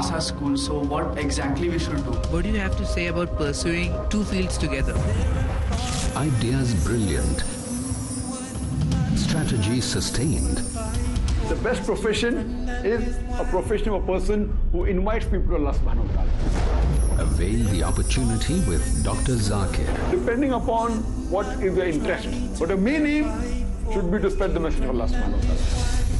pass our school. So what exactly we should do? What do you have to say about pursuing two fields together? Ideas brilliant. Strategy sustained. The best profession is a profession of a person who invites people to Allah subhanahu wa ta'ala. Avail the opportunity with Dr. Zakir. Depending upon what is their interest. But the main aim should be to spread the message of Allah subhanahu wa ta'ala.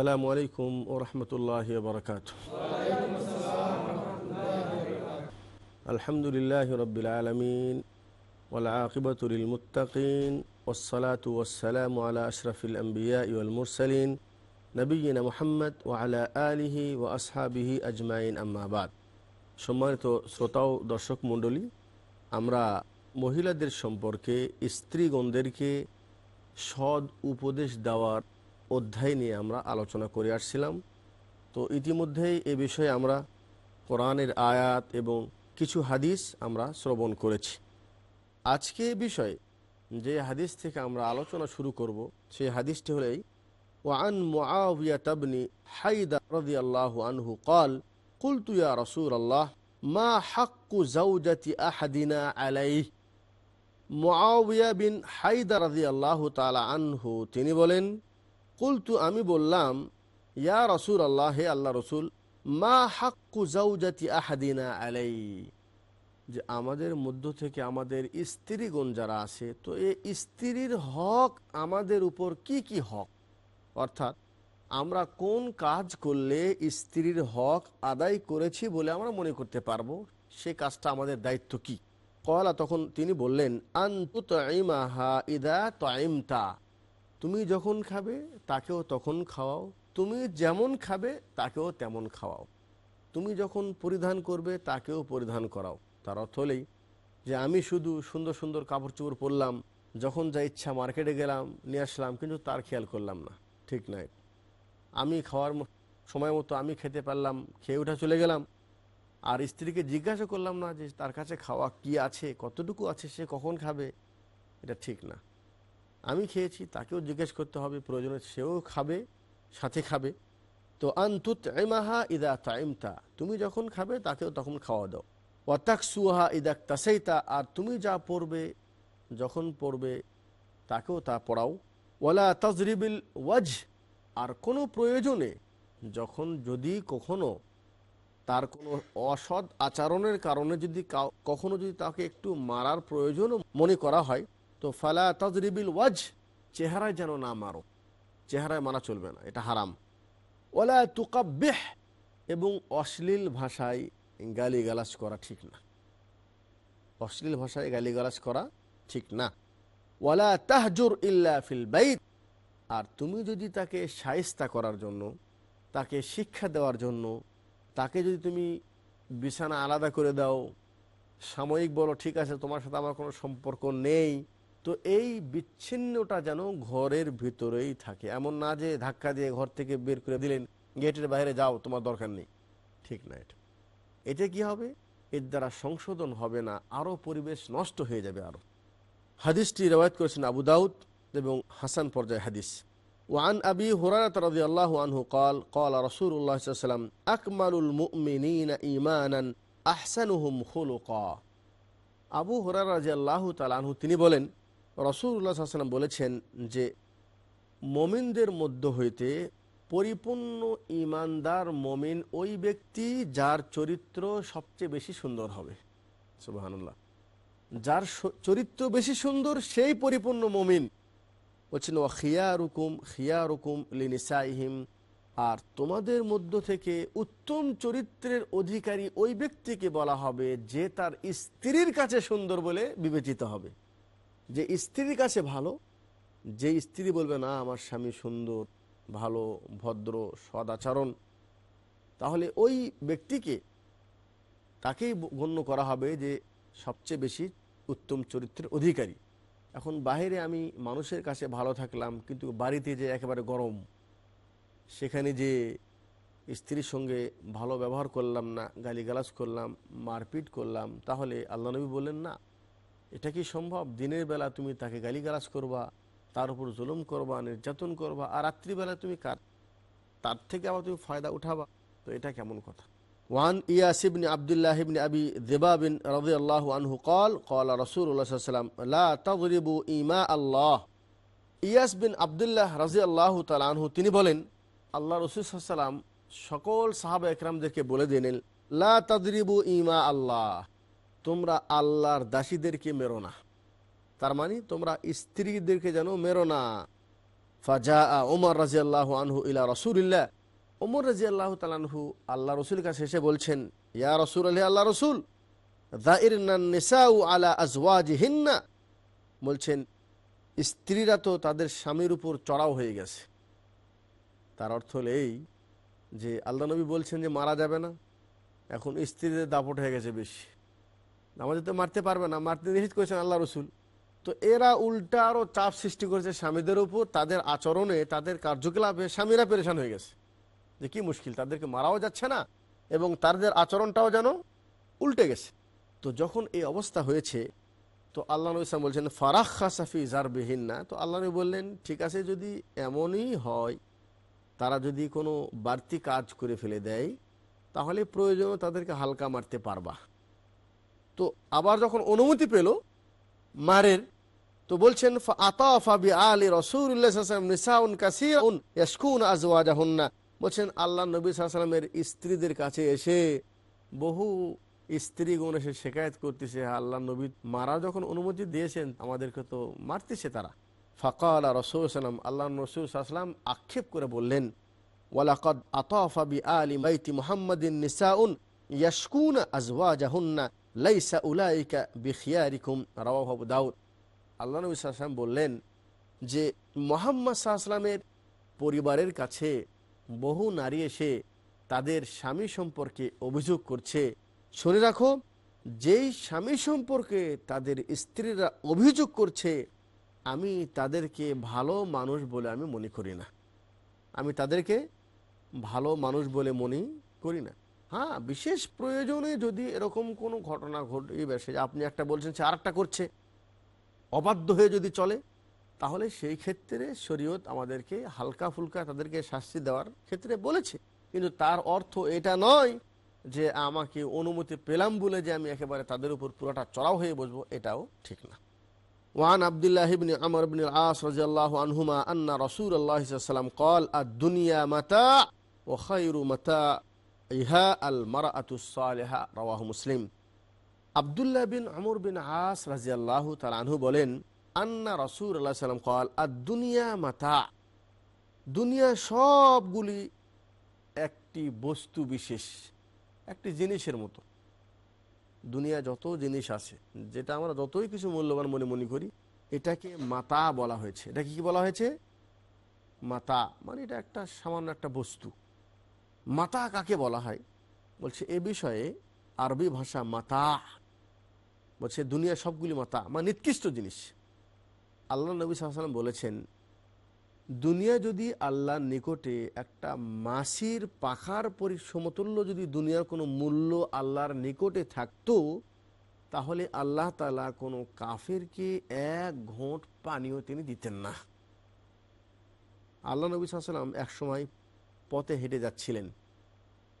আসসালামু আলাইকুম ও রহমতুল্লাহ বরকাত আলহামদুলিল্লাহ রবিল আলমিন ওলাকিবতুল মুতাকিন ওসলাত ওসালাম আলা আশরফিল আম্বিয়া ইউল মুরসালিন নবীন মোহাম্মদ ও আলা আলিহি ও আসহাবিহি আজমাইন আম্মাবাদ সম্মানিত শ্রোতাও ও দর্শক মণ্ডলী, আমরা মহিলাদের সম্পর্কে, স্ত্রীগণদেরকে সদ উপদেশ দেওয়ার অধ্যায় নিয়ে আমরা আলোচনা করে আসছিলাম তো ইতিমধ্যেই এ বিষয়ে আমরা কোরআনের আয়াত এবং কিছু হাদিস আমরা শ্রবণ করেছি আজকে এ বিষয়ে যে হাদিস থেকে আমরা আলোচনা শুরু করব সেই হাদিসটি হলেই ওয়ান মুআবিয়া তাবনি হাইদা রাদিয়াল্লাহু আনহু قال قلت يا رسول الله ما حق زوجة أحدنا عليه মুআবিয়া বিন হাইদা রাদিয়াল্লাহু তাআলা আনহু তিনি বলেন কুলতু, আমি বললাম, ইয়া রসুল আল্লাহ হে আল্লাহ রসুল, মা হাক্কু জাউজাতি আহাদিনা আলাই। যে আমাদের মধ্য থেকে আমাদের স্ত্রীগণ যারা আছে, তো এ স্ত্রীর হক আমাদের উপর কি কি হক? অর্থাৎ, আমরা কোন কাজ করলে স্ত্রীর হক আদায় করেছি বলে আমরা মনে করতে পারব? সে কাজটা আমাদের দায়িত্ব কি? কলা, তখন তিনি বললেন আন্তু ইমাহা ইদা তাইমতা তুমি যখন খাবে, তাকেও তখন খাওয়াও। তুমি যেমন খাবে, তাকেও তেমন খাওয়াও। তুমি যখন পরিধান করবে, তাকেও পরিধান করাও। তার অর্থ হলেই যে আমি শুধু সুন্দর সুন্দর কাপড় চোপড় পরলাম, যখন যা ইচ্ছা মার্কেটে গেলাম, নিয়ে আসলাম, কিন্তু তার খেয়াল করলাম না। ঠিক নাই আমি খাওয়ার সময় মতো আমি খেতে পারলাম, খেয়ে উঠা চলে গেলাম। আর স্ত্রীকে জিজ্ঞাসা করলাম না যে তার কাছে খাওয়া কি আছে, কতটুকু আছে, সে কখন খাবে? এটা ঠিক না। আমি খেয়েছি, তাকেও জিজ্ঞেস করতে হবে, প্রয়োজনে সেও খাবে, সাথে খাবে। তো আন্তুত এমাহা ইদা তাইমতা তুমি যখন খাবে তাকেও তখন খাওয়া দাও। ওয়াতাক সুহা ইদাক তাসেইতা আর তুমি যা পড়বে, যখন পড়বে, তাকেও তা পড়াও। ওয়ালা তাজরিবিল ওয়াজ আর কোনো প্রয়োজনে যখন যদি কখনো তার কোনো অসৎ আচরণের কারণে যদি কখনো যদি তাকে একটু মারার প্রয়োজন মনে করা হয় তো ফালা তাজরিবিল ওয়াজ চেহারায় যেন না মারো। চেহারায় মারা চলবে না, এটা হারাম। ওলা তুকাব্বেহ, এবং অশ্লীল ভাষায় গালিগালাজ করা ঠিক না। অশ্লীল ভাষায় গালিগালাজ করা ঠিক না। ওয়ালা তাহজুর ইল্লা ফিল বাইত, আর তুমি যদি তাকে সায়স্তা করার জন্য, তাকে শিক্ষা দেওয়ার জন্য, তাকে যদি তুমি বিছানা আলাদা করে দাও, সাময়িক বলো, ঠিক আছে, তোমার সাথে আমার কোনো সম্পর্ক নেই। তো এই বিচ্ছিন্নটা যেন ঘরের ভিতরেই থাকে। এমন না যে ধাক্কা দিয়ে ঘর থেকে বের করে দিলেন, গেটের বাইরে যাও, তোমার দরকার নেই। ঠিক না এটা। এতে কি হবে? এর দ্বারা সংশোধন হবে না আরও পরিবেশ নষ্ট হয়ে যাবে আরও হাদিসটি রেওয়ায়ত করেছেন আবু দাউদ এবং হাসান পর্যায় হাদিস। ওয়ান আবি হুরারাত রাজি আল্লাহ আনহু কল কল রসুল উল্লাহাম আকমালুল মুমিনিন ইমানান আহসানুহুম খুলুক। আবু হুরার রাজি আল্লাহ তালাহু তিনি বলেন রসুল্লাহ সাল্লাম বলেছেন যে, মমিনদের মধ্য হইতে পরিপূর্ণ ইমানদার মমিন ওই ব্যক্তি যার চরিত্র সবচেয়ে বেশি সুন্দর হবে। সুবাহান্লাহ যার চরিত্র বেশি সুন্দর, সেই পরিপূর্ণ মমিন। বলছেন ও খিয়া রুকুম খিয়া রুকুম লিনিসাইহিম। আর তোমাদের মধ্য থেকে উত্তম চরিত্রের অধিকারী ওই ব্যক্তিকে বলা হবে যে তার স্ত্রীর কাছে সুন্দর বলে বিবেচিত হবে। যে স্ত্রীর কাছে ভালো, যে স্ত্রী বলবে, না, আমার স্বামী সুন্দর, ভালো, ভদ্র সদাচরণ তাহলে ওই ব্যক্তিকে তাকেই গণ্য করা হবে যে সবচেয়ে বেশি উত্তম চরিত্রের অধিকারী। এখন বাইরে আমি মানুষের কাছে ভালো থাকলাম, কিন্তু বাড়িতে যে একেবারে গরম, সেখানে যে স্ত্রীর সঙ্গে ভালো ব্যবহার করলাম না, গালিগালাজ করলাম, মারপিট করলাম, তাহলে আল্লাহ নবী বললেন, না এটা কি সম্ভব? দিনের বেলা তুমি তাকে গালিগালাজ করবা, তার উপর জুলুম করবা, নির্যাতন করবা, আর রাত্রিবেলা তুমি কার, তার থেকে আবার তুমি ফায়দা উঠাবা? তো এটা কেমন কথা? ওয়ান ইয়াস ইবনে আবদুল্লাহ ইবনে আবি দেবা বিন রাজি আল্লাহ আনহু কল কল রসুল্লাহাম লা তগরিবু ইমা আল্লাহ। ইয়াস বিন আবদুল্লাহ রাজি আল্লাহ তালাহু তিনি বলেন, আল্লাহ রসুলাম সকল সাহাবা একরামদেরকে বলে দিলেন, লা তাদরিবু ইমা আল্লাহ। তোমরা আল্লাহর দাসীদেরকে মেরো না। তার মানে তোমরা স্ত্রীদেরকে যেন মেরো না। ফাজা ওমর রাজিয়াল্লাহ আনহু ইলা রসুলিল্লাহ। ওমর রাজিয়াল্লাহ তালানহু আল্লাহ রসুল কাছে এসে বলছেন, ইয়া রসুল আলহ আল্লাহ রসুল আলা বলছেন, স্ত্রীরা তো তাদের স্বামীর উপর চড়াও হয়ে গেছে। তার অর্থ হলো এই যে আল্লাহ নবী বলছেন যে মারা যাবে না, এখন স্ত্রীদের দাপট হয়ে গেছে বেশি। আমাদের তো মারতে পারবে না, মারতে নিষেধ করেছেন আল্লাহ রসুল। তো এরা উল্টা আরও চাপ সৃষ্টি করেছে স্বামীদের উপর, তাদের আচরণে, তাদের কার্যকলাপে স্বামীরা পেরেশান হয়ে গেছে। যে কি মুশকিল, তাদেরকে মারাও যাচ্ছে না এবং তাদের আচরণটাও যেন উল্টে গেছে। তো যখন এই অবস্থা হয়েছে, তো আল্লাহ নবী ইসলাম বলছেন ফারাক খাসাফি জারবিহীন না তো আল্লাহ নবী বললেন, ঠিক আছে, যদি এমনই হয়, তারা যদি কোনো বাড়তি কাজ করে ফেলে দেয়, তাহলে প্রয়োজনে তাদেরকে হালকা মারতে পারবা। তো আবার যখন অনুমতি পেল, মারের, তো বলছেন বলছেন, আল্লাহ নবী সাল্লামের স্ত্রীদের কাছে এসে বহু স্ত্রীগণ এসে শেখায়ত করতেছে। আল্লাহ নবী মারা যখন অনুমতি দিয়েছেন, আমাদেরকে তো মারতেছে তারা। ফাকাল রসুল সাল্লাম আল্লাহ রসুল সাল্লাম আক্ষেপ করে বললেন, ওয়ালাকদ আতাফাবি আলী মাইতি মুহাম্মদিন নিসাউন ইয়াসকুন আজওয়াজাহুন্না। লাইসা উলাইকা বিখিয়ারিকুম রাওয়াহু আবু দাউদ আল্লাহ নবী সাল্লাম বললেন যে, মোহাম্মদ সাল্লামের পরিবারের কাছে বহু নারী এসে তাদের স্বামী সম্পর্কে অভিযোগ করছে। শুনে রাখো, যেই স্বামী সম্পর্কে তাদের স্ত্রীরা অভিযোগ করছে, আমি তাদেরকে ভালো মানুষ বলে আমি মনে করি না। আমি তাদেরকে ভালো মানুষ বলে মনে করি না। হ্যাঁ বিশেষ প্রয়োজনে যদি এরকম কোনো ঘটনা ঘটে বসে আপনি একটা বলছেন সে আর একটা করছে অবাধ্য হয়ে যদি চলে তাহলে সেই ক্ষেত্রে শরীয়ত আমাদেরকে হালকা ফুলকা তাদেরকে শাস্তি দেওয়ার ক্ষেত্রে বলেছে কিন্তু তার অর্থ এটা নয় যে আমাকে অনুমতি পেলাম বলে যে আমি একেবারে তাদের উপর পুরোটা চড়াও হয়ে বসবো এটাও ঠিক না وعن عبد الله بن عمر بن العاص رضي الله عنهما أن رسول الله صلى الله عليه وسلم قال الدنيا متاع وخير ইহা আল মারা আতুসালেহা রওয়াহ মুসলিম। আবদুল্লাহ বিন আমর বিন আস রাজিয়াল্লাহ তাল আনহু বলেন, আন্না রসুর আল্লাহ সাল্লাম কল আর দুনিয়া মাতা। দুনিয়া সবগুলি একটি বস্তু বিশেষ, একটি জিনিসের মতো। দুনিয়া যত জিনিস আছে, যেটা আমরা যতই কিছু মূল্যবান মনে মনে করি, এটাকে মাতা বলা হয়েছে। এটা কি বলা হয়েছে? মাতা মানে এটা একটা সামান্য একটা বস্তু। মাতা কাকে বলা হয়? বলছে, এ বিষয়ে আরবি ভাষা মাতা। বলছে দুনিয়া সবগুলি মাতা মানে নিকৃষ্ট জিনিস। আল্লাহ নবী সাল্লাম বলেছেন, দুনিয়া যদি আল্লাহর নিকটে একটা মাসির পাখার পরি, সমতুল্য যদি দুনিয়ার কোনো মূল্য আল্লাহর নিকটে থাকতো, তাহলে আল্লাহ তালা কোনো কাফেরকে এক ঘোঁট পানিও তিনি দিতেন না। আল্লাহ নবী সাল্লাম একসময় পথে হেঁটে যাচ্ছিলেন।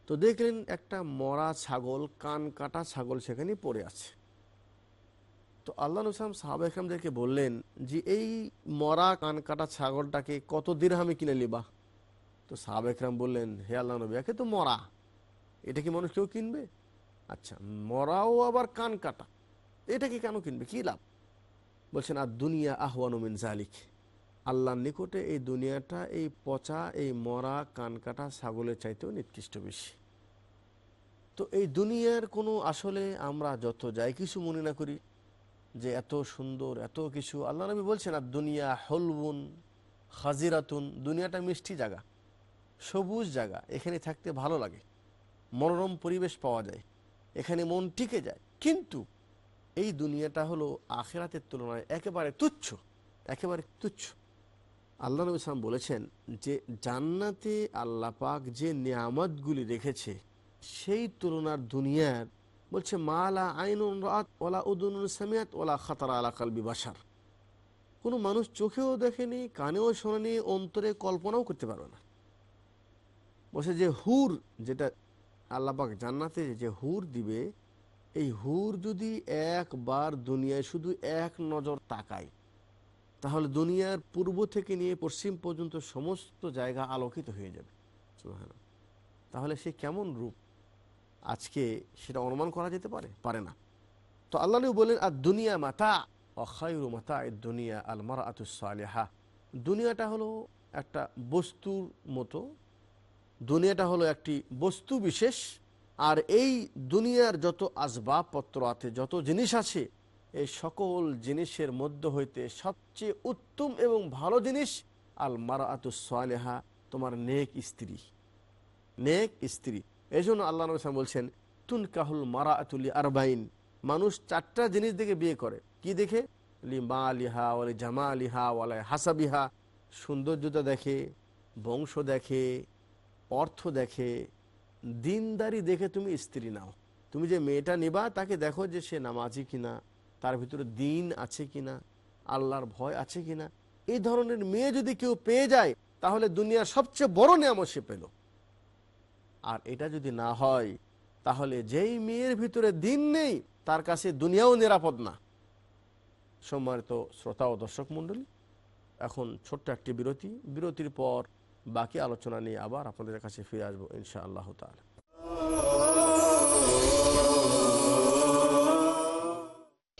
তো দেখলেন একটা মরা ছাগল, কান কাটা ছাগল সেখানে পড়ে আছে। তো আল্লাহ নুসাম সাহাবা ইকরামদেরকে বললেন যে, এই মরা, কান কাটা ছাগলটাকে কত দিরহামে কিনে নিবা? তো সাহাবা ইকরাম বললেন, হে আল্লাহ নবী, একে তো মরা। এটা কি মানুষ কেউ কিনবে? আচ্ছা মরাও আবার কান কাটা। এটাকে কেন কিনবে? কি লাভ? বলছেন আর দুনিয়া আহওয়ানুমিন জালিক আল্লাহর নিকটে এই দুনিয়াটা, এই পচা, এই মরা, কান কাটা ছাগলের চাইতেও নিকৃষ্ট বেশি। তো এই দুনিয়ার কোনো আসলে আমরা যত যাই কিছু মনে না করি যে এত সুন্দর, এত কিছু। আল্লাহ নবী বলছেন, আর দুনিয়া হলবুন হাজিরাতুন দুনিয়াটা মিষ্টি জায়গা, সবুজ জায়গা, এখানে থাকতে ভালো লাগে, মনোরম পরিবেশ পাওয়া যায়, এখানে মন টিকে যায়। কিন্তু এই দুনিয়াটা হলো আখেরাতের তুলনায় একেবারে তুচ্ছ একেবারে তুচ্ছ। আল্লাহ নবী সালাম বলেছেন যে জান্নাতে আল্লাহ পাক যে নিয়ামতগুলি রেখেছে, সেই তুলনার দুনিয়ার বলছে, মালা আইন রাত, ওলা উদুন সামিয়াত, ওলা খাতারা আলা কালবি বাসার কোনো মানুষ চোখেও দেখেনি, কানেও শোনেনি, অন্তরে কল্পনাও করতে পারবে না। বলছে যে হুর যেটা আল্লাপাক জান্নাতে যে হুর দিবে, এই হুর যদি একবার দুনিয়ায় শুধু এক নজর তাকায় তাহলে দুনিয়ার পূর্ব থেকে নিয়ে পশ্চিম পর্যন্ত সমস্ত জায়গা আলোকিত হয়ে যাবে। তাহলে সে কেমন রূপ? আজকে সেটা অনুমান করা যেতে পারে? পারে না। তো আল্লাহ নবী বললেন আর দুনিয়া মাতা অখায়ুর মাতা দুনিয়া আল মারা আতুসালেহা দুনিয়াটা হলো একটা বস্তুর মতো, দুনিয়াটা হলো একটি বস্তু বিশেষ, আর এই দুনিয়ার যত আসবাবপত্র আছে, যত জিনিস আছে এই সকল জিনিসের মধ্য হইতে সবচেয়ে উত্তম এবং ভালো জিনিস আল মারা আতুসালেহা তোমার নেক স্ত্রী। নেক স্ত্রী। এই জন্য আল্লাহ নবী সাল্লাম বলছেন তুন কাহুল মারা আতুলি আরবাইন মানুষ চারটা জিনিস দেখে বিয়ে করে। কি দেখে? লি মা লিহা ওয়ালি জামা লিহা ওয়ালা হাসাবিহা সৌন্দর্যতা দেখে, বংশ দেখে, অর্থ দেখে। দিনদারি দেখে তুমি স্ত্রী নাও। তুমি যে মেয়েটা নিবা, তাকে দেখো যে সে নামাজি কিনা। তার ভিতরে দিন আছে কিনা, আল্লাহর ভয় আছে কিনা, এই ধরনের মেয়ে যদি কেউ পেয়ে যায়, তাহলে দুনিয়ার সবচেয়ে বড় নিয়ামত সে পেল। আর এটা যদি না হয়, তাহলে যেই মেয়ের ভিতরে দিন নেই, তার কাছে দুনিয়াও নিরাপদ না। সম্মানিত শ্রোতা ও দর্শক মণ্ডলী, এখন ছোট্ট একটি বিরতি। বিরতির পর বাকি আলোচনা নিয়ে আবার আপনাদের কাছে ফিরে আসব ইনশা আল্লাহ তালা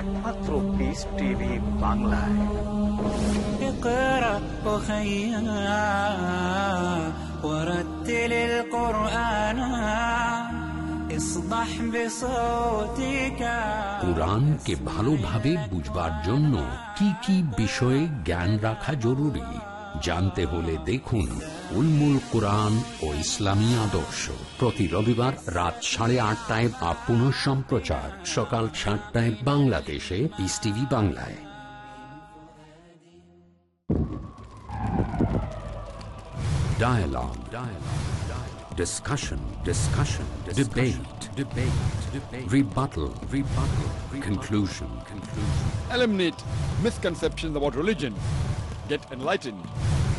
একমাত্র পিস টিভি বাংলায় اقرأ وخيا ورتل القرآن اصدح بصوتك কোরআনকে ভালোভাবে বুঝবার জন্য কি কি বিষয়ে জ্ঞান রাখা জরুরি জানতে হলে দেখুন উলমুল কোরআন ও ইসলামী আদর্শ প্রতি রবিবার রাত সাড়ে আটটায় বা পুনঃ সম্প্রচার সকাল সাতটায় বাংলাদেশে পিস টিভি বাংলায় Dialogue. Dialogue. Dialogue. Discussion. Discussion. Debate. Debate. Debate. Rebuttal. Rebuttal. Conclusion. Conclusion. Eliminate misconceptions about religion. Get enlightened.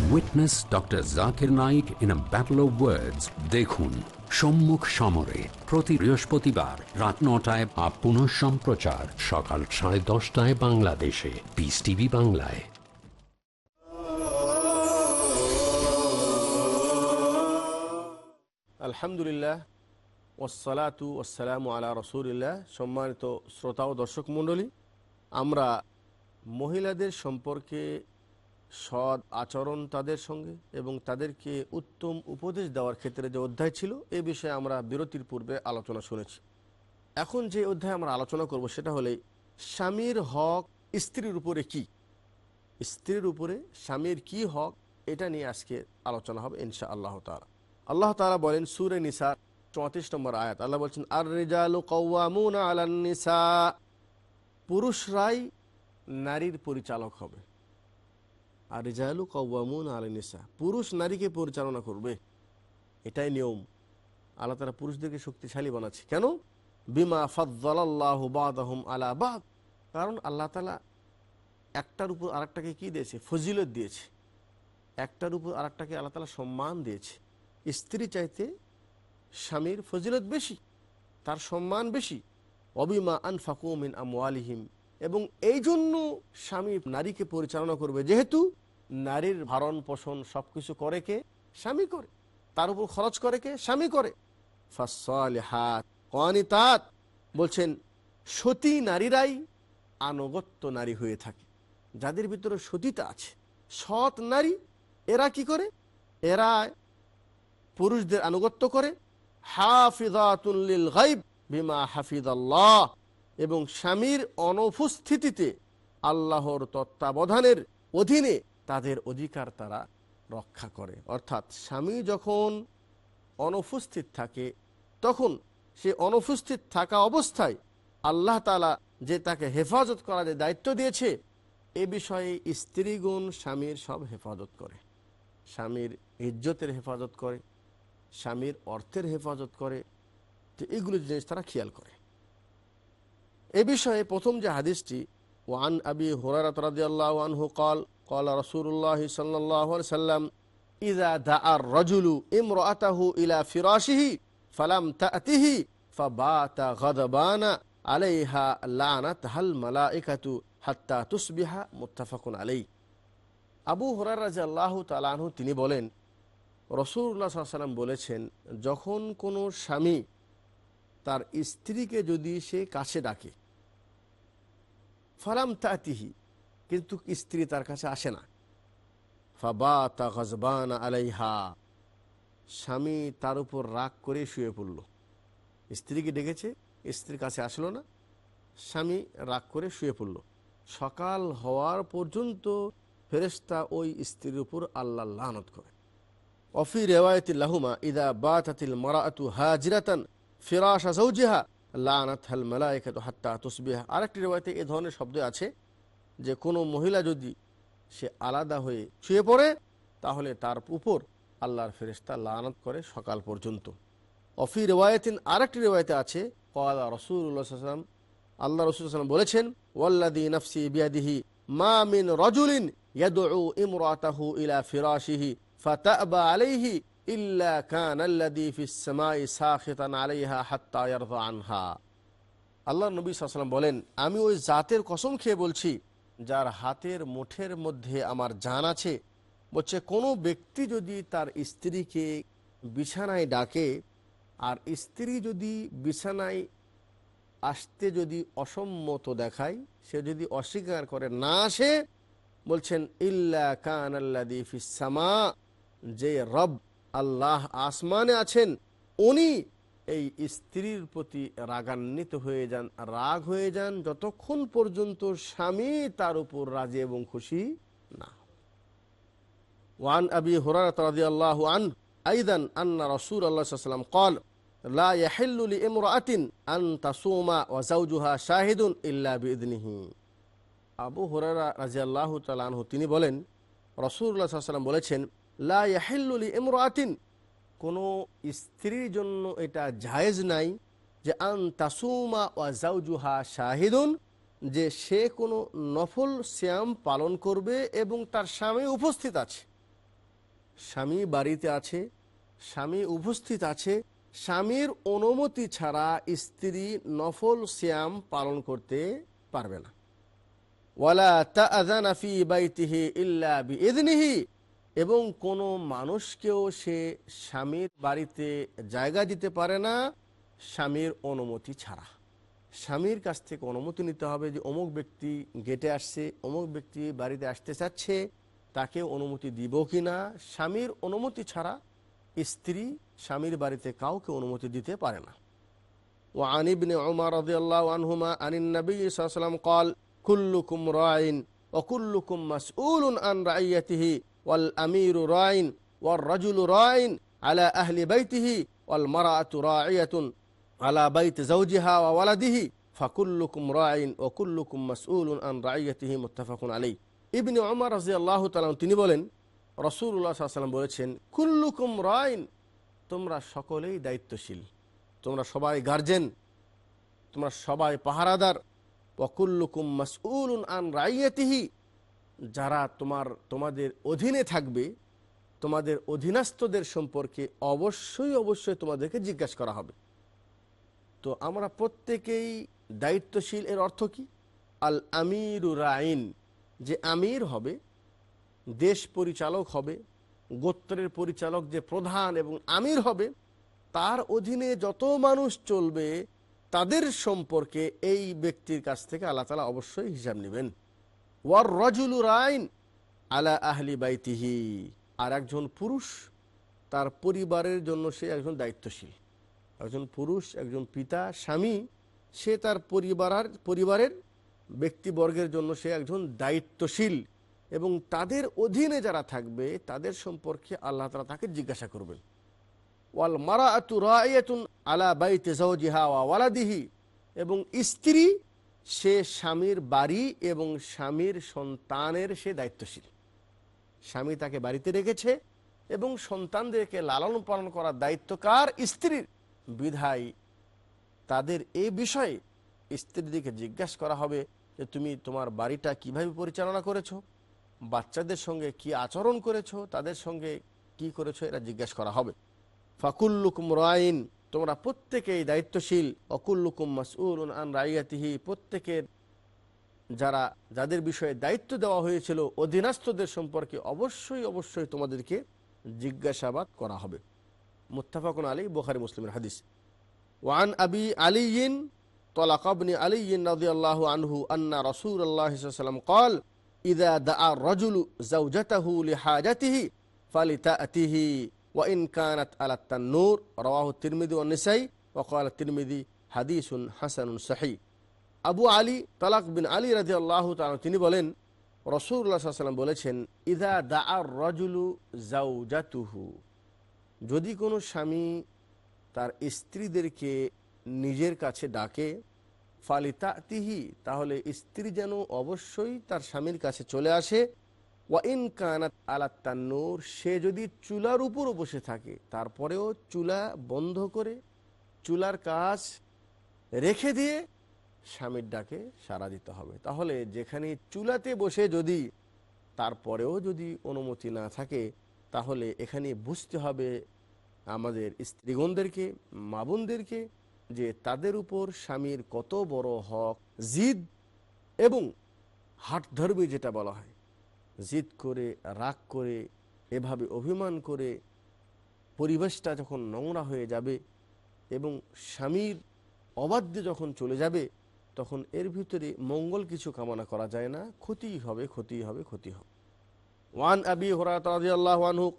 Witness Dr. Zakir Naik in a battle of words. দেখুন সম্মুখ সমরে প্রতি বৃহস্পতিবার রাত নটায় বা পুনঃ সম্প্রচার সকাল সাড়ে দশটায় বাংলাদেশে পিস টিভি বাংলায় আলহামদুলিল্লাহ ওসালাতু ওসালামু আলা রসুলিল্লাহ সম্মানিত শ্রোতা ও দর্শক মণ্ডলী আমরা মহিলাদের সম্পর্কে সৎ আচরণ তাদের সঙ্গে এবং তাদেরকে উত্তম উপদেশ দেওয়ার ক্ষেত্রে যে অধ্যায় ছিল, এ বিষয়ে আমরা বিরতির পূর্বে আলোচনা শুনেছি। এখন যে অধ্যায় আমরা আলোচনা করব সেটা হলে, স্বামীর হক স্ত্রীর উপরে কি? স্ত্রীর উপরে স্বামীর কি হক? এটা নিয়ে আজকে আলোচনা হবে ইনশা আল্লাহ তালা আল্লাহ তালা বলেন সুরে নিসা, চৌত্রিশ নম্বর আয়াত। আল্লাহ বলছেন আর রেজালু পুরুষরাই নারীর পরিচালক হবে। আর রেজালু কৌয়ামুন আলান নিসা পুরুষ নারীকে পরিচালনা করবে। এটাই নিয়ম। আল্লাহ তারা পুরুষদেরকে শক্তিশালী বানাচ্ছে। কেন? বিমা ফদ্দাল্লাহ বাদহম আলা বাদ। কারণ আল্লাহ তালা একটার উপর আরেকটাকে কি দিয়েছে? ফজিলত দিয়েছে। একটার উপর আরেকটাকে আল্লাহ তালা সম্মান দিয়েছে। স্ত্রী চাইতে স্বামীর ফজিলত বেশি, তার সম্মান বেশি। অবিমা আনফাকুমিন আমওয়ালিহিম। এবং এই জন্য স্বামী নারীকে পরিচালনা করবে। যেহেতু নারীর ভারণ পোষণ সব কিছু করে কে? স্বামী করে। তার উপর খরচ করে কে? স্বামী করে। কনিতাত। বলছেন, সতী নারীরাই আনুগত্য নারী হয়ে থাকে। যাদের ভিতরে সতীতা আছে, সৎ নারী, এরা কি করে? এরা পুরুষদের আনুগত্য করে। হাফিজাতুল্লিল গাইব বিমা হাফিজ আল্লাহ এবং স্বামীর অনুপস্থিতিতে আল্লাহর তত্ত্বাবধানের অধীনে তাদের অধিকার তারা রক্ষা করে। অর্থাৎ স্বামী যখন অনুপস্থিত থাকে, তখন সে অনুপস্থিত থাকা অবস্থায় আল্লাহ তালা যে তাকে হেফাজত করা যে দায়িত্ব দিয়েছে, এ বিষয়ে স্ত্রীগুণ স্বামীর সব হেফাজত করে। স্বামীর ইজ্জতের হেফাজত করে, স্বামীর অর্থের হেফাজত করে। তো এগুলো জিনিস তারা খেয়াল করে। এ বিষয়ে প্রথম যে হাদিসটি, ওয়ান আবি হুরারা তরাদিয়াল্লাহ আনহু কল কল রসুল্লাহ সাল্লাহ সাল্লাম ইজা দা আর রজুলু ইমরাতাহু ইলা ফিরাশিহি, ফালাম তাতিহি, ফাবাতা গদবানা আলাইহা লানাত হাল মালাইকাতু হাত্তা তুসবিহা মুত্তাফাকুন আলাই আবু হরার রাজা আল্লাহ তালাহু তিনি বলেন রসুল্লা সাল্লাম বলেছেন, যখন কোনো স্বামী তার স্ত্রীকে যদি সে কাছে ডাকে ফালাম তাতিহি, কিন্তু স্ত্রী তার কাছে আসে না। ফাবা তা গজবান আলাইহা, স্বামী তার উপর রাগ করে শুয়ে পড়ল। স্ত্রীকে ডেকেছে, স্ত্রীর কাছে আসলো না, স্বামী রাগ করে শুয়ে পড়ল। সকাল হওয়ার পর্যন্ত ফেরেস্তা ওই স্ত্রীর উপর আল্লাহ লানত করে। অফি রেওয়ায়তি লাহুমা, ইদা বাতাতিল মারাতু হাজিরাতান ফিরাশা জৌজিহা হাত্তা তুসবিহা। আরেকটি রেওয়ায়তে এ ধরনের শব্দ আছে যে, কোনো মহিলা যদি সে আলাদা হয়ে শুয়ে পড়ে, তাহলে তার উপর আল্লাহর ফেরেস্তা লানত করে সকাল পর্যন্ত। অফি রেওয়ায়তিন আরেকটি রেওয়ায়তে আছে কলা রসুল্লাহাম আল্লাহ রসুলাম বলেছেন ওয়াল্লাদি নফসি বিয়াদিহি মা মিন রজুলিন ইমরাতাহু ইলা ইল্লা কান আল্লাযী ফিস সামাই সাখিতান আলাইহা হাত্তা আনহা। আল্লাহ নবী সাল্লাম বলেন, আমি ওই জাতের কসম খেয়ে বলছি, যার হাতের মুঠের মধ্যে আমার জান আছে, বলছে কোনো ব্যক্তি যদি তার স্ত্রীকে বিছানায় ডাকে, আর স্ত্রী যদি বিছানায় আসতে যদি অসম্মত দেখায়, সে যদি অস্বীকার করে না আসে, বলছেন, ইল্লা কান আল্লাদি ফিসামা যে রব আল্লাহ আসমানে আছেন উনি এই স্ত্রীর প্রতি রাগান্বিত হয়ে যান রাগ হয়ে যান যতক্ষণ পর্যন্ত স্বামী তার উপর রাজি এবং খুশি না ওয়ান আবি হুরারত রাদিয়াল্লাহু আন আইদান আন্না রাসূল আল্লাহ সাল্লাম قال لا يحل لامرأة أن تصوم وزوجها شاهد إلا بإذنه আবু হুরারা রাজিয়াল্লাহু তাআলা আনহু তিনি বলেন রাসূলুল্লাহ সাল্লাল্লাহু আলাইহি ওয়াসাল্লাম বলেছেন লা ইয়াহিল্লু লিইমরাতিন কোনো স্ত্রীর জন্য এটা জায়েজ নাই যে আন তাসুমা ওয়া জাউজুহা শাহিদুন, যে সে কোনো নফল শ্যাম পালন করবে এবং তার স্বামী উপস্থিত আছে। স্বামী বাড়িতে আছে, স্বামী উপস্থিত আছে, স্বামীর অনুমতি ছাড়া স্ত্রী নফল শ্যাম পালন করতে পারবে না। ওয়ালা তাআযানা ফি বাইতিহি ইল্লা বিইذনিহি এবং কোনো মানুষকেও সে স্বামীর বাড়িতে জায়গা দিতে পারে না স্বামীর অনুমতি ছাড়া স্বামীর কাছ থেকে অনুমতি নিতে হবে যে অমুক ব্যক্তি গেটে আসছে অমুক ব্যক্তি বাড়িতে আসতে চাচ্ছে তাকে অনুমতি দিব কি না স্বামীর অনুমতি ছাড়া স্ত্রী স্বামীর বাড়িতে কাউকে অনুমতি দিতে পারে না وعن ابن عمر رضي الله عنهما عن النبي صلى الله عليه وسلم قال كلكم راع وكلكم مسؤول عن رعيته ওয়াল আমিরু রাইন, ওয়ার রাজুলু রাইন আলা আহলি বাইতিহি, ওয়াল মারাতু রাইয়াতুন আলা বাইত জাওজিহা ওয়া ওয়ালাদিহি, ফাকুল্লুকুম রাইন ও কুল্লুকুম মাসউলুন আন রাইয়াতিহি মুত্তাফাকুন আলাই ইবনে তিনি বলেন, রাসূলুল্লাহ সাল্লাল্লাহু আলাইহি বলেছেন, কুল্লুকুম রাইন তোমরা সকলেই দায়িত্বশীল, তোমরা সবাই গার্জেন, তোমরা সবাই পাহারাদার ওয়াকুল্লুকুম মাসউলুন আন রাইয়াতিহি যারা তোমার, তোমাদের অধীনে থাকবে, তোমাদের অধীনস্থদের সম্পর্কে অবশ্যই অবশ্যই তোমাদেরকে জিজ্ঞাসা করা হবে। তো আমরা প্রত্যেকেই দায়িত্বশীল, এর অর্থ কি? আল আমিরুর রাইন, যে আমির হবে, দেশ পরিচালক হবে, গোত্রের পরিচালক যে প্রধান এবং আমির হবে, তার অধীনে যত মানুষ চলবে, তাদের সম্পর্কে এই ব্যক্তির কাছ থেকে আল্লাহ তালা অবশ্যই হিসাব নেবেন। ওয়ার আইন আলা আহলি বাইতিহি। আর একজন পুরুষ তার পরিবারের জন্য সে একজন দায়িত্বশীল। একজন পুরুষ, একজন পিতা, স্বামী, সে তার পরিবার পরিবারের ব্যক্তিবর্গের জন্য সে একজন দায়িত্বশীল এবং তাদের অধীনে যারা থাকবে, তাদের সম্পর্কে আল্লাহ তালা তাকে জিজ্ঞাসা করবেন। ওয়াল মারা আতু রায়াতুন আলা বাইতে ওয়া ওয়ালাদিহি এবং স্ত্রী সে স্বামীর বাড়ি এবং স্বামীর সন্তানের সে দায়িত্বশীল। স্বামী তাকে বাড়িতে রেখেছে এবং সন্তানদেরকে লালন পালন করার দায়িত্ব কার? স্ত্রীর। বিধায় তাদের এই বিষয়ে স্ত্রীদিকে জিজ্ঞাসা করা হবে যে, তুমি তোমার বাড়িটা কীভাবে পরিচালনা করেছ? বাচ্চাদের সঙ্গে কি আচরণ করেছ? তাদের সঙ্গে কি করেছ? এরা জিজ্ঞাসা করা হবে। ফাকুল্লুকুম রাইন তোমরা প্রত্যেকেই দায়িত্বশীল অকুল্লুকুম মাসউল আন রাইয়াতিহি প্রত্যেকের যারা যাদের বিষয়ে দায়িত্ব দেওয়া হয়েছিল অধীনস্থদের সম্পর্কে অবশ্যই অবশ্যই তোমাদেরকে জিজ্ঞাসাবাদ করা হবে মুত্তাফাকুন আলী বোখারি মুসলিমের হাদিস ওয়ান আবি আলিয়িন طلق ابن علي رضي الله عنه أن رسول الله صلى الله عليه وسلم قال إذا دعا الرجل زوجته لحاجته فلتأته ওয়াইন কানাত আলাত্তান নূর রওয়াহ তিরমিদি ও নিসাই ওকাল তিরমিদি হাদিসুন হাসানুন সাহি আবু আলী তালাক বিন আলী রাজি আল্লাহ তিনি বলেন রসুল্লাহাম বলেছেন, ইদা দা আর রজুলু জাউজাতুহু যদি কোনো স্বামী তার স্ত্রীদেরকে নিজের কাছে ডাকে, ফালিতাতিহি তাহলে স্ত্রী যেন অবশ্যই তার স্বামীর কাছে চলে আসে ওয়াইন কানাত আলা তান্নুর, সে যদি চুলার উপরও বসে থাকে, তারপরেও চুলা বন্ধ করে, চুলার কাজ রেখে দিয়ে স্বামীর ডাকে সাড়া দিতে হবে। তাহলে যেখানে চুলাতে বসে যদি তারপরেও যদি অনুমতি না থাকে, তাহলে এখানে বুঝতে হবে আমাদের স্ত্রীগণদেরকে মাবুনদেরকে যে তাদের উপর স্বামীর কত বড় হক, জিদ এবং হাট ধর্মী যেটা বলা হয়। জিদ করে, রাগ করে, এভাবে অভিমান করে পরিবেশটা যখন নোংরা হয়ে যাবে এবং স্বামীর অবাধ্যে যখন চলে যাবে, তখন এর ভিতরে মঙ্গল কিছু কামনা করা যায় না। ক্ষতি হবে ক্ষতি হবে ক্ষতি হবে। ওয়ান আবি হরাতাল্লাহ হোক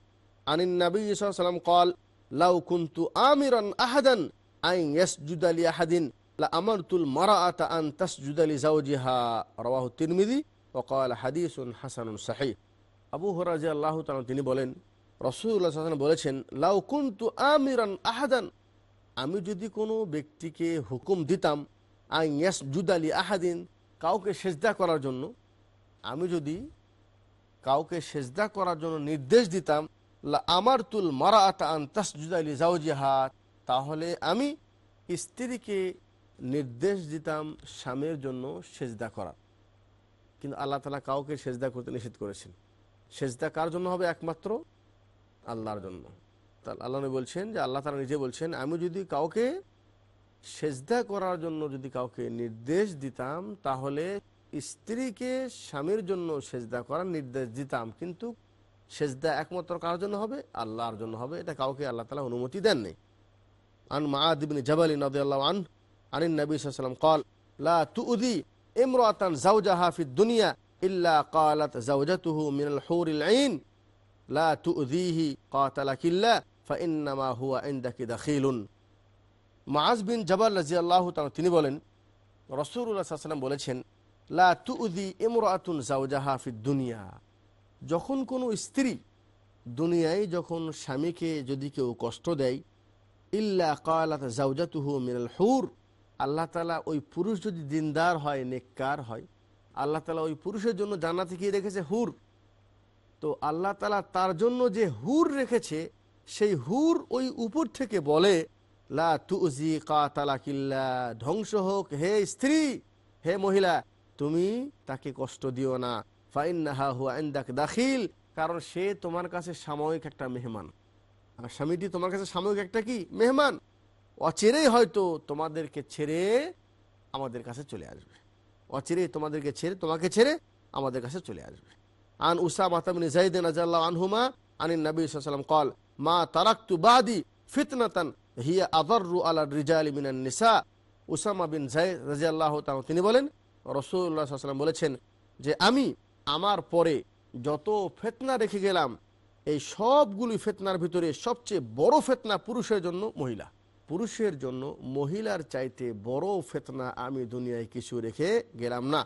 আনিন নবী সাল্লাম কল লাউ কুন্তু আমির আহাদান আইন এস জুদালি আহাদিন, লা আমারতুল মারা আতা আন জুদালি যাও জিহা রবাহ তিরমিদি ওয়া ক্বাল হাদিসুন হাসানুন সহিহ আবু রাদিয়াল্লাহু তাআলা তিনি বলেন সাল্লাল্লাহু আলাইহি বলেছেন, লাউ কুনতু আমিরান আহাদান। আমি যদি কোনো ব্যক্তিকে হুকুম দিতাম আই ইয়াস জুদালি আহাদিন, কাউকে সেজদা করার জন্য, আমি যদি কাউকে সেজদা করার জন্য নির্দেশ দিতাম আমার তুল মারা আতা আন তাসজুদালি জাউজিহা তাহলে আমি স্ত্রীকে নির্দেশ দিতাম স্বামীর জন্য সেজদা করা। কিন্তু আল্লাহ তালা কাউকে সেজদা করতে নিষেধ করেছেন। সেজদা কার জন্য হবে একমাত্র? আল্লাহর জন্য। তাহলে আল্লাহ বলছেন যে আল্লাহ তালা নিজে বলছেন, আমি যদি কাউকে সেজদা করার জন্য যদি কাউকে নির্দেশ দিতাম, তাহলে স্ত্রীকে স্বামীর জন্য সেজদা করার নির্দেশ দিতাম। কিন্তু সেজদা একমাত্র কার জন্য হবে? আল্লাহর জন্য হবে। এটা কাউকে আল্লাহ তালা অনুমতি দেননি। আন মাদিবিন জবালি নদাল্লাহ আন আনিন নবী সাল্লাম কল, লা তুদি ইমরাতান জাওজাহা ফি দুনিয়া ইল্লা কালাত জাওজাতুহু মিনাল হুরিল আইন। লা তুযিহি কাতালাকিল্লা, ফাইন্নামা হুয়া ইনদাকি দাখিলুন। মাআজ বিন জাবাল রাদিয়াল্লাহু তাআলা তিনি বলেন, রাসূলুল্লাহ সাল্লাল্লাহু আলাইহি বলেছেন, লা তুযি ইমরাতুন জাওজাহা ফিদ দুনিয়া। যখন কোনো স্ত্রী দুনিয়ায় যখন স্বামীকে যদি কেউ কষ্ট দেয়, ইল্লা কালাত জাউজাতুহু মিনাল হুর আল্লাহ তালা ওই পুরুষ যদি দিনদার হয়, নেককার হয়, আল্লাহ তালা ওই পুরুষের জন্য জান্নাতে কি রেখেছে? হুর। তো আল্লাহ তালা তার জন্য যে হুর রেখেছে, সেই হুর ওই উপর থেকে বলে, লা তুজি কাতালাকিল্লা ধ্বংস হোক, হে স্ত্রী, হে মহিলা, তুমি তাকে কষ্ট দিও না। ফাইন্নাহা হুয়া ইনদাক দাখিল। কারণ সে তোমার কাছে সাময়িক একটা মেহমান। আর স্বামীটি তোমার কাছে সাময়িক একটা কি? মেহমান। অচেরেই হয়তো তোমাদেরকে ছেড়ে আমাদের কাছে চলে আসবে। অচিরেই তোমাদেরকে ছেড়ে, তোমাকে ছেড়ে আমাদের কাছে চলে আসবে। আন উসা মাতামিন জাইদিন আজাল্লাহ আনহুমা আনিন নবী কল মা তারাক্তু বাদি ফিতনাতান হিয়া আদরু আলা রিজালি মিনান নিসা। উসামা বিন জাইদ রাজিয়াল্লাহ তাআলা, তিনি বলেন রসুল্লাহ সাল্লাম বলেছেন যে, আমি আমার পরে যত ফেতনা রেখে গেলাম, এই সবগুলি ফেতনার ভিতরে সবচেয়ে বড় ফেতনা পুরুষের জন্য মহিলা। পুরুষের জন্য মহিলার চাইতে বড় ফেতনা আমি দুনিয়ায় কিছু রেখে গেলাম না।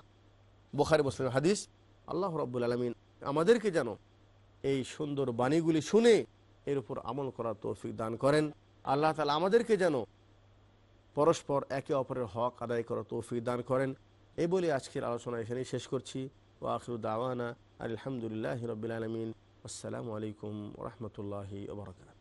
বোখারি মুসলিম হাদিস, আল্লাহ রব্বুল আলমিন আমাদেরকে যেন এই সুন্দর বাণীগুলি শুনে এর উপর আমল করার তৌফিক দান করেন। আল্লাহ তালা আমাদেরকে যেন পরস্পর একে অপরের হক আদায় করার তৌফিক দান করেন। এই বলে আজকের আলোচনা এখানেই শেষ করছি। ও আখরু দাওয়ানা আলহামদুলিল্লাহ রবিল আসসালামু আলাইকুম রহমতুল্লাহি ওবরাকাত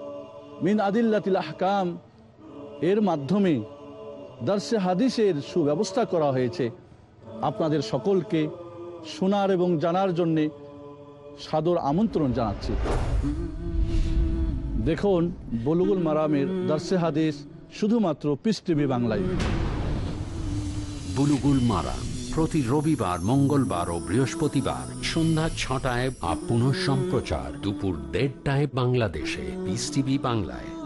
মিন আদিল্লাতিল আহকাম, এর মাধ্যমে দর্শে হাদিসের সুব্যবস্থা করা হয়েছে। আপনাদের সকলকে শোনার এবং জানার জন্যে সাদর আমন্ত্রণ জানাচ্ছি। দেখুন, বলুগুল মারামের দর্শে হাদিস শুধুমাত্র পিস বাংলায়। বুলুগুল মারা প্রতি রবিবার, মঙ্গলবার ও বৃহস্পতিবার সন্ধ্যা ছটায় আপ সম্প্রচার দুপুর দেড়টায় বাংলাদেশে। বিস টিভি বাংলায়।